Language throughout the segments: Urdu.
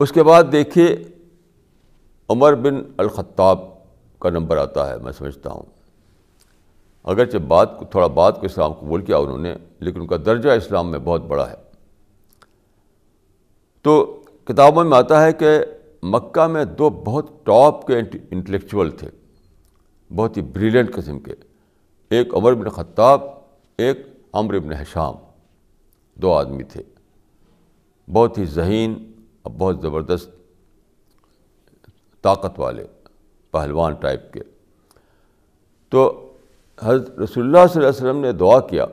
اس کے بعد دیکھیے عمر بن الخطاب کا نمبر آتا ہے، میں سمجھتا ہوں۔ اگرچہ بات کو، تھوڑا بات کو اسلام قبول کیا انہوں نے، لیکن ان کا درجہ اسلام میں بہت بڑا ہے۔ تو کتابوں میں آتا ہے کہ مکہ میں دو بہت ٹاپ کے انٹلیکچوئل تھے، بہت ہی بریلینٹ قسم کے۔ ایک عمر بن خطاب، ایک عمر بن حشام، دو آدمی تھے۔ بہت ہی ذہین بہت زبردست طاقت والے پہلوان ٹائپ کے۔ تو حضرت رسول اللہ صلی اللہ علیہ وسلم نے دعا کیا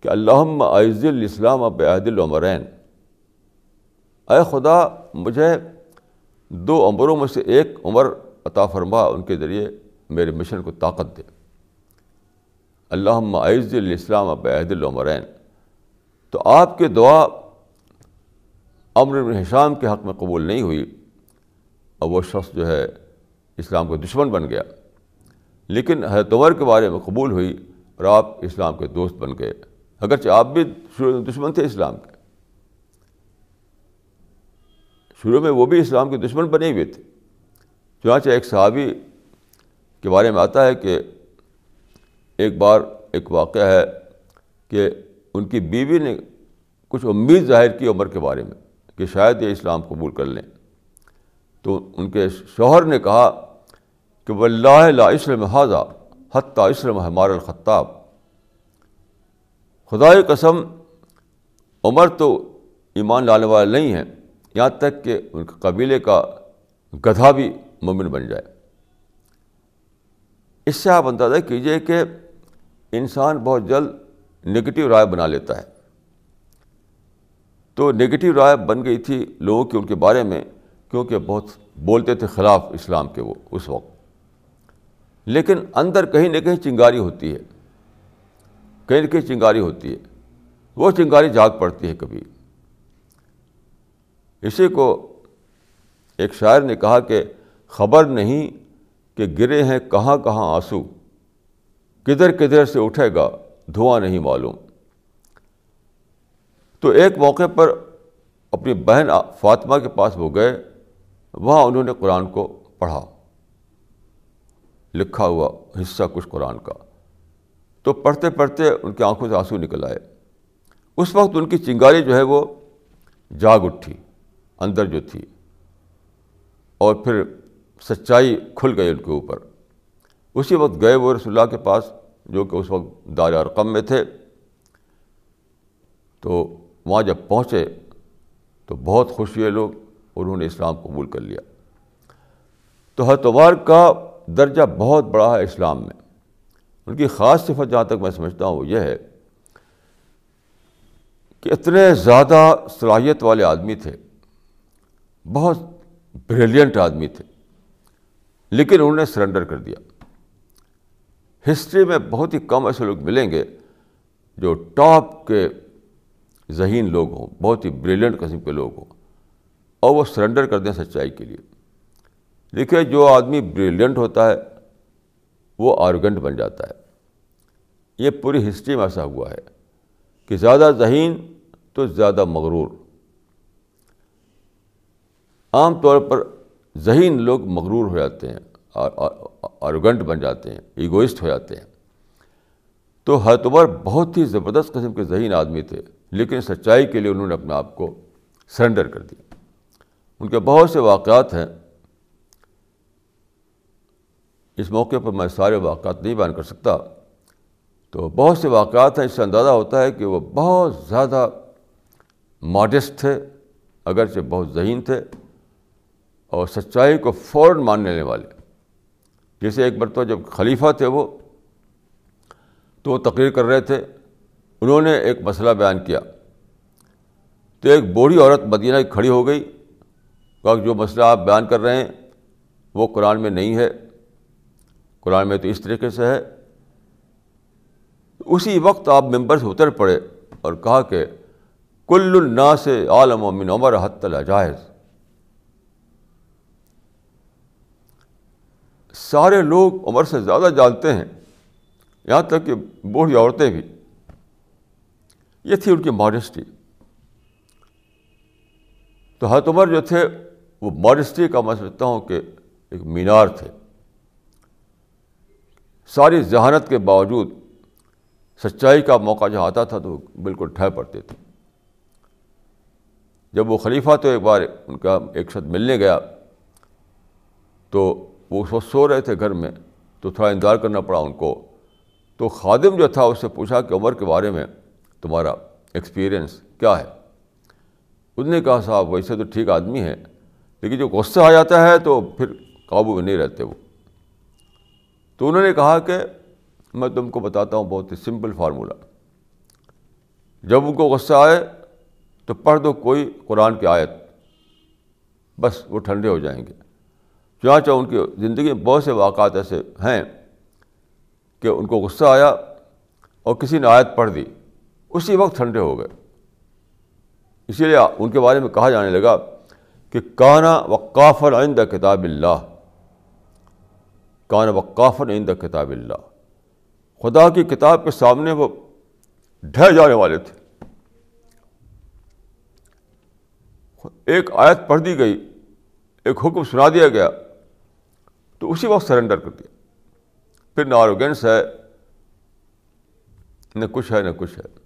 کہ اللہ عز الاسلام اب عہد العمرین اے خدا، مجھے دو عمروں میں سے ایک عمر عطا فرما، ان کے ذریعے میرے مشن کو طاقت دے۔ اللہ عز الاسلام اب عہد العمرین تو آپ کی دعا امر بن حشام کے حق میں قبول نہیں ہوئی اور وہ شخص جو ہے اسلام کا دشمن بن گیا۔ لیکن حضرت عمر کے بارے میں قبول ہوئی اور آپ اسلام کے دوست بن گئے۔ اگرچہ آپ بھی شروع دشمن تھے اسلام کے۔ شروع میں وہ بھی اسلام کے دشمن بنے ہوئے تھے۔ چنانچہ ایک صحابی کے بارے میں آتا ہے کہ ایک بار ایک واقعہ ہے کہ ان کی بیوی نے کچھ امید ظاہر کی عمر کے بارے میں۔ کہ شاید یہ اسلام قبول کر لیں۔ تو ان کے شوہر نے کہا کہ واللہ لا اسلم حاضہ حتیٰ اسلم ہمار الخطاب۔ خدا قسم، عمر تو ایمان لانے والے نہیں ہیں، یہاں تک کہ ان کے قبیلے کا گدھا بھی مومن بن جائے۔ اس سے آپ اندازہ کیجیے کہ انسان بہت جلد نگیٹو رائے بنا لیتا ہے۔ تو نگیٹو رائے بن گئی تھی لوگوں کی ان کے بارے میں، کیونکہ بہت بولتے تھے خلاف اسلام کے وہ، اس وقت۔ لیکن اندر کہیں نہ کہیں چنگاری ہوتی ہے۔ کہیں نہ کہیں چنگاری ہوتی ہے۔ وہ چنگاری جاگ پڑتی ہے کبھی۔ اسی کو ایک شاعر نے کہا کہ خبر نہیں کہ گرے ہیں کہاں کہاں آنسو۔ کدھر کدھر سے اٹھے گا، دھواں نہیں معلوم۔ تو ایک موقع پر اپنی بہن فاطمہ کے پاس وہ گئے، وہاں انہوں نے قرآن کو پڑھا۔ لکھا ہوا حصہ کچھ قرآن کا۔ تو پڑھتے پڑھتے ان کی آنکھوں سے آنسو نکل آئے۔ اس وقت ان کی چنگاری جو ہے وہ جاگ اٹھی، اندر جو تھی۔ اور پھر سچائی کھل گئی ان کے اوپر۔ اسی وقت گئے وہ رسول اللہ کے پاس، جو کہ اس وقت دار ارقم میں تھے۔ تو وہاں جب پہنچے تو بہت خوش ہوئے لوگ انہوں نے اسلام قبول کر لیا۔ تو ہتوار کا درجہ بہت بڑا ہے اسلام میں۔ ان کی خاص صفت جہاں تک میں سمجھتا ہوں وہ یہ ہے کہ اتنے زیادہ صلاحیت والے آدمی تھے۔ بہت بریلینٹ آدمی تھے۔ لیکن انہوں نے سرنڈر کر دیا۔ ہسٹری میں بہت ہی کم ایسے لوگ ملیں گے جو ٹاپ کے ذہین لوگ ہوں، بہت ہی بریلینٹ قسم کے لوگ ہوں۔ اور وہ سرنڈر کر دیں سچائی کے لیے۔ دیکھیے، جو آدمی بریلینٹ ہوتا ہے، وہ آرگنٹ بن جاتا ہے۔ یہ پوری ہسٹری میں ایسا ہوا ہے کہ زیادہ ذہین تو زیادہ مغرور۔ عام طور پر ذہین لوگ مغرور ہو جاتے ہیں آرگنٹ بن جاتے ہیں ایگوئسٹ ہو جاتے ہیں۔ تو ہتبر بہت ہی زبردست قسم کے ذہین آدمی تھے۔ لیکن سچائی کے لیے انہوں نے اپنے آپ کو سرنڈر کر دیا۔ ان کے بہت سے واقعات ہیں۔ اس موقع پر میں سارے واقعات نہیں بیان کر سکتا۔ تو بہت سے واقعات ہیں، اس سے اندازہ ہوتا ہے کہ وہ بہت زیادہ ماڈسٹ تھے، اگرچہ بہت ذہین تھے، اور سچائی کو فوراً ماننے والے۔ جیسے ایک مرتبہ جب خلیفہ تھے وہ، تو وہ تقریر کر رہے تھے۔ انہوں نے ایک مسئلہ بیان کیا تو ایک بوڑھی عورت مدینہ کی کھڑی ہو گئی کہ جو مسئلہ آپ بیان کر رہے ہیں وہ قرآن میں نہیں ہے، قرآن میں تو اس طریقے سے ہے۔ اسی وقت آپ ممبر سے اتر پڑے اور کہا کہ کل النا سے عالم و من عمر حت الجائز سارے لوگ عمر سے زیادہ جانتے ہیں، یہاں تک کہ بوڑھی عورتیں بھی۔ یہ تھی ان کی ماڈسٹی۔ تو حضرت عمر جو تھے وہ ماڈسٹی کا میں سمجھتا ہوں کہ ایک مینار تھے۔ ساری ذہانت کے باوجود سچائی کا موقع جہاں آتا تھا تو بالکل ڈھہ پڑتے تھے۔ جب وہ خلیفہ تو ایک بار ان کا ایک ساتھ ملنے گیا تو وہ اس وقت سو رہے تھے گھر میں تو تھوڑا انتظار کرنا پڑا ان کو۔ تو خادم جو تھا اس سے پوچھا کہ عمر کے بارے میں تمہارا ایکسپیرئنس کیا ہے؟ اس نے کہا، صاحب، ویسے تو ٹھیک آدمی ہے، لیکن جو غصہ آ جاتا ہے تو پھر قابو میں نہیں رہتے وہ۔ تو انہوں نے کہا کہ میں تم کو بتاتا ہوں بہت ہی سمپل فارمولہ جب ان کو غصہ آئے تو پڑھ دو کوئی قرآن کی آیت، بس وہ ٹھنڈے ہو جائیں گے۔ چنانچہ ان کی زندگی میں بہت سے واقعات ایسے ہیں کہ ان کو غصہ آیا اور کسی نے آیت پڑھ دی۔ اسی وقت ٹھنڈے ہو گئے۔ اسی لیے ان کے بارے میں کہا جانے لگا کہ کانا وقافر عند کتاب اللہ۔ کان وقافن عند کتاب اللہ۔ خدا کی کتاب کے سامنے وہ ڈھہ جانے والے تھے۔ ایک آیت پڑھ دی گئی، ایک حکم سنا دیا گیا۔ تو اسی وقت سرنڈر کر دیا۔ پھر نہ آروگینس ہے، نہ کچھ ہے، نہ کچھ ہے۔